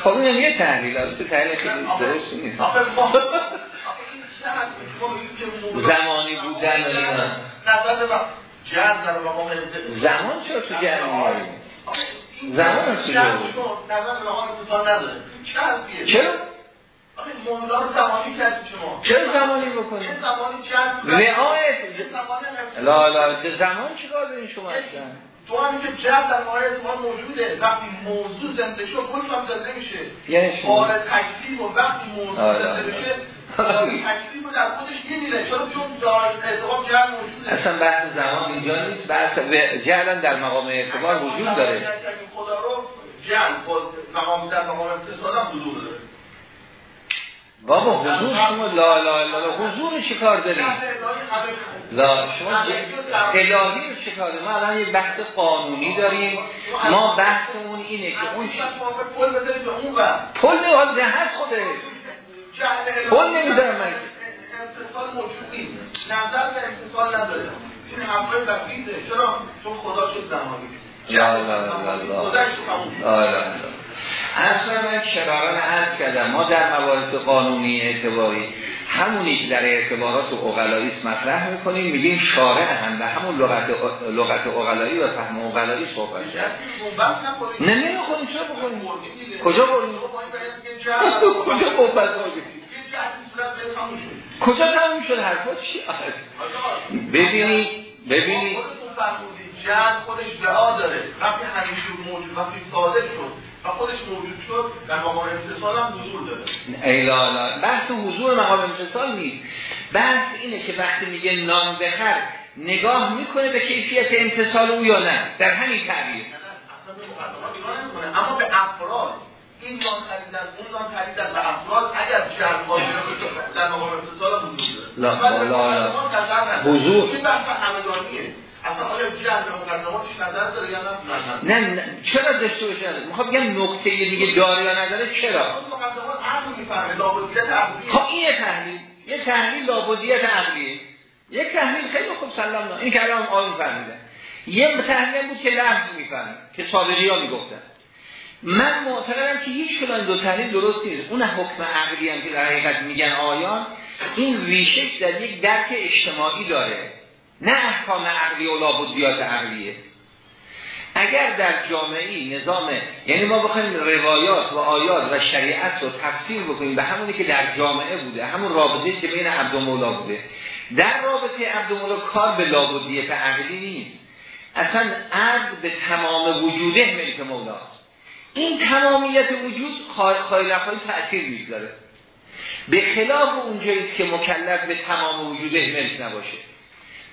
خب این یه تحلیل است تحلیل خیلی درست نیست زمانی بودن زمان چرا تو میاری زمان است تو حرفیه؟ چرا؟ چرا زمانی بکنی؟ یه زمانی جهل رعایت لا لا زمان چیکار دارین شما اصلا؟ تو هم که جهل در مقام اعتبار موجوده. وقتی موضوع زنده شد خودش هم زنده میشه. یعنی بار تکلیف و وقتی موضوع آه، زنده آه. بشه بار تکلیف رو در خودش میمیره چرا؟ چون دار اعتبار جهل موجوده. اصلا بحث زمان اینجا نیست. بحث جهل در مقام اعتبار وجود داره. خدا رو با مقام در مقام اتصال هم حضور داره. بابا حضور شما لا لا لا لا حضور چی کار داریم؟ لا شما الهی رو چی کار داریم؟ ما الان یک بحث قانونی داریم. ما بحثمون اینه که اون چی- پل بذارید به اون پل نه هست خوده جهل پل الهی نمی‌ذارم من اتصال موجود نیست. نظر به اتصال نداره. این حرفای بسیطه. چرا؟ چون خدا شد زمانی. لا لا. لا لا لا. اصلا من کراران عرض کردم. ما در مباحث قانونی اعتباری همونی که در اعتبارات اقلایی مطرح می‌کنیم میگیم شارع هم و همون لغت لغت اقلایی و فهم اقلایی صحبت کرد. نکنید. نه نمی‌خونیم. چرا بکنیم بردیم. کجا بردیم کجا شد. کجا تموم شد؟ حرفا چی آقا، ببینید. ببینید خودتون فرمودید جهل خودش دعا داره. وقتی همیشه موجود وقتی صادق شد. و خودش موجود شد در مقام اتصال هم حضور داره ای لا لا بحث حضور مقام امتصال نیست بحث اینه که وقتی میگه نان بخر نگاه می‌کنه به کیفیت امتصال او یا نه در همین تعبیر. اما به افراد این نان خریدن اون نان خریدن به افراد اگر واجب باشه، در مقام اتصال هم حضور لا، داره ولی به لا، لا. نظر نداره. حضور. این بحث همگانیه اصلا آیا جهل به مقدماتش نظر داره یا نه؟ نه چرا داشته باشه؟ می‌خوام بگم نکته دیگه داره یا نداره چرا؟ مقدمات عقل می‌فهمه لابدیت عقلیه خب این یه تحلیل. یه تحلیل لابدیت عقلیه یک تحلیل خیلی خوب سلام نه این که الان آقای فهمیدن یه تحلیل بود که لفظ می‌فهمه که صادقی ها می‌گفتن. من معتقدم که هیچ کدام دو تحلیل درست نیست. اون حکم عقلی هم که در حقیقت میگن آیان این ریشش در یک درک اجتماعی داره. نه احکام عقلی و لابدیات عقلیه. اگر در جامعه نظام یعنی ما بخوایم روایات و آیات و شریعت رو تفسیر بکنیم به همونی که در جامعه بوده همون رابطه که بین عبد مولا بوده. در رابطه عبد مولا کار به لابدیت عقلی نیست. اصلا عقل به تمام وجوده ملک مولاست. این تمامیت وجود خواهی رفایی تأثیر می‌گذاره به خلاف اونجایی که مکلف به تمام وجوده ملک نباشه.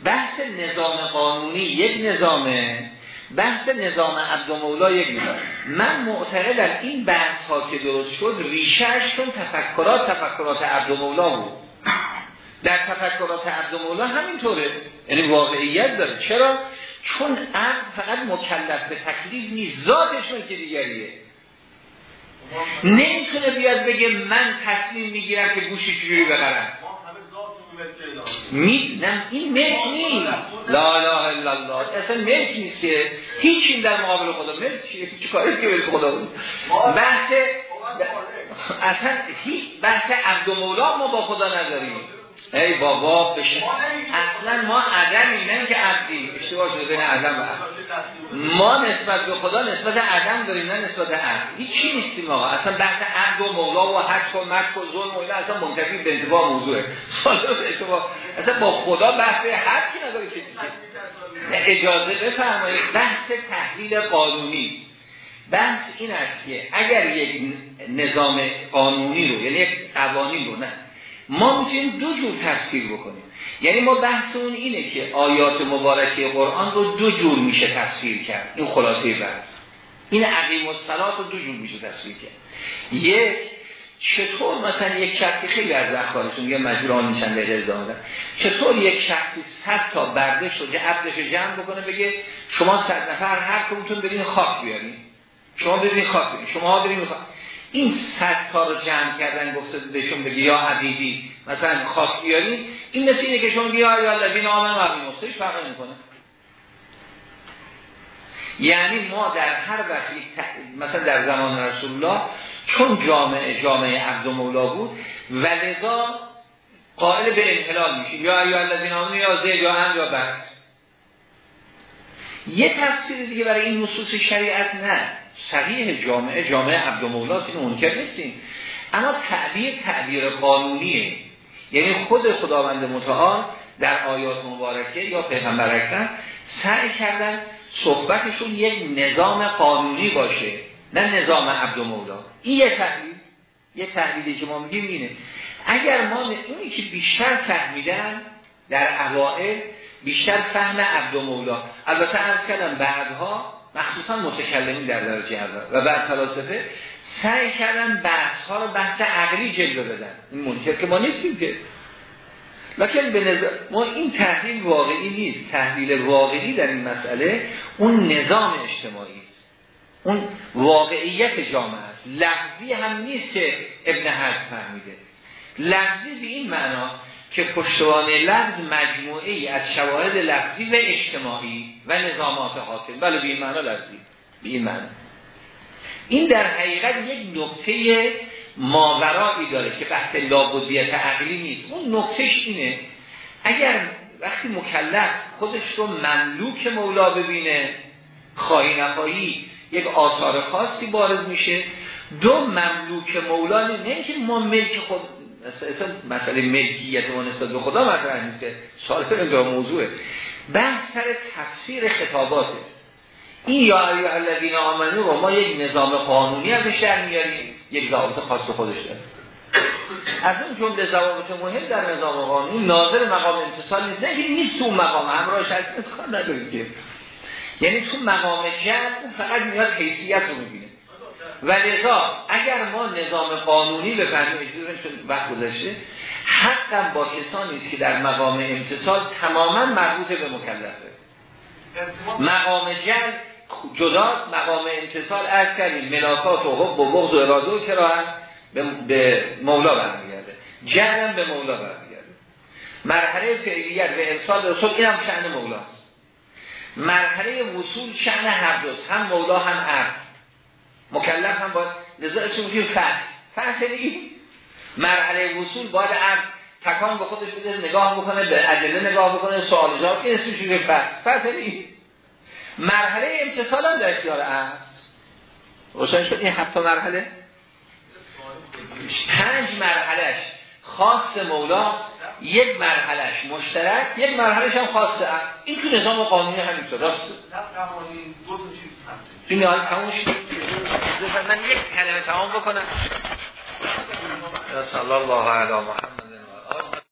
بحث نظام قانونی یک نظامه بحث نظام عبد و مولا یک نظام. من معتقدم این بحث ها که درست شد ریشهش چون تفکرات تفکرات عبد و مولا بود. در تفکرات عبد و مولا همینطوره. یعنی واقعیت داره. چرا؟ چون عقل فقط مکلف به تکلیف نیست. ذاتش که دیگریه. نمی‌تونه بیاد بگه من تصمیم می‌گیرم که گوشی چجوری بخرم ما همه ذاتمون ملک الهی. می نه این ملک نیست. لا اله الا الله. اصلا ملک نیست که هیچ در مقابل خدا. ملک چیه؟ چه کاری که ملک خدا. بود بحث اصلا هیچ بحث عبد مولا ما با خدا نداریم. ای بابا بشه اصلا ما عدمی نه که عبدی. اشتباه شده بین عدم و عبد ما نسبت به خدا نسبت عدم داریم نه نسبت عبد هیچ چی نیستیم آقا. اصلا بحث عبد و مولا و حق و مکر و ظلم و اینا اصلا منتفی به انتفاع موضوعه. اصلا با خدا بحث حقی نداره که اجازه بفرمایید. بحث تحلیل قانونی. بحث این است که اگر یک نظام قانونی رو یعنی یک قوانین رو نه ما می‌تونیم دو جور تفسیر بکنیم. یعنی ما بحثمون اینه که آیات مبارکه قرآن رو دو جور میشه تفسیر کرد. این خلاصه بحث. این عقیم الصلات رو دو جور میشه تفسیر کرد. یک چطور مثلا یک شخصی خیلی از اخوانشون یه مجبوران میشن به دادن. چطور یک شخصی صد تا بردش رو عبدش جمع بکنه بگه شما صد نفر هر کمتون برین خاک بیارین. شما برین خاک بیارین. شما برین خاک. این صد تا رو جمع کردن گفته بهشون بگی یا عبیدی مثلا خاک بیارین این مثل اینه که شما بیا یا الذین آمنوا و مستش فرق نمی‌کنه. یعنی ما در هر وقت مثلا در زمان رسول الله چون جامعه جامعه عبد مولا بود و لذا قائل به انحلال میشه یا ایها الذین آمنوا یا زید یا هم یا بر یه تفسیر دیگه برای این نصوص شریعت نه. صحیح جامعه جامعه عبد و مولا این منکر نیستیم. اما تعبیر تعبیر قانونیه. یعنی خود خداوند متعال در آیات مبارکه یا پیغمبر اکرم سعی کردن صحبتشون یک نظام قانونی باشه نه نظام عبد و مولا این یه تحلیل یه تحلیلی که ما میگیم اینه. اگر ما اونی که بیشتر فهمیدن در اوائل بیشتر فهم عبد و مولا البته عرض کردم بعدها مخصوصا متکلمین در درجه اول. و بعد فلاسفه سعی کردن بحث ها رو بحث عقلی جلوه بدن. این منکر که ما نیستیم که. لکن به نظر ما این تحلیل واقعی نیست. تحلیل واقعی در این مسئله اون نظام اجتماعی است. اون واقعیت جامعه است. لفظی هم نیست که ابن حد فهمیده. لفظی به این معنا که پشتوانه لفظ مجموعه ای از شواهد لفظی و اجتماعی و نظامات حاکم. بله به این معنا لفظی. به این معنا. این در حقیقت یک نقطه ماورایی داره که بحث لابدیت عقلی نیست. اون نقطهش اینه اگر وقتی مکلف خودش رو مملوک مولا ببینه خواهی نخواهی یک آثار خاصی بارز میشه دو مملوک مولا نه که ما ملک خود اصلا مسئله ملکیت و نسبت به خدا مطرح نیست که سال اینجا موضوعه. بحث سر تفسیر خطاباته. این یا ایها الذین آمنو رو ما یک نظام قانونی از در میاریم یک ضوابط خاص خودش داره. از این جمله ضوابط مهم در نظام قانونی ناظر مقام انتصال نیست. نه نیست تو مقام همراهش هست کار نداریم که. یعنی تو مقام جد فقط میاد حیثیت رو می‌بینه. و لذا اگر ما نظام قانونی بفهمیم چون وقت گذشته حقا با کسانی که در مقام امتصال تماما مربوط به مکلفه مقام جد جداست مقام امتصال از کردیم ملاکات و حب و بغض و اراده و کراهت به مولا برمیگرده. جدم به مولا برمیگرده. مرحله فعلیت و امثال رسول این هم شعن مولاست. مرحله وصول شعن هر دوست هم مولا هم عرض مکلف هم باید لذا اسم میگیم فحص فحص این مرحله وصول باید عرض تکان به خودش بده نگاه بکنه به عدله نگاه بکنه سوال جواب این اسمش میگه فحص این. مرحله امتصال هم در اختیار عرض روشن شد این هفت مرحله؟ پنج مرحلهش خاص مولاست یک مرحلهش مشترک یک مرحلهش هم خاصه این تو نظام قانونی همینطور راست؟ این نهایی تموم شد من یک کلمه تمام بکنم. صلی الله علیه محمد.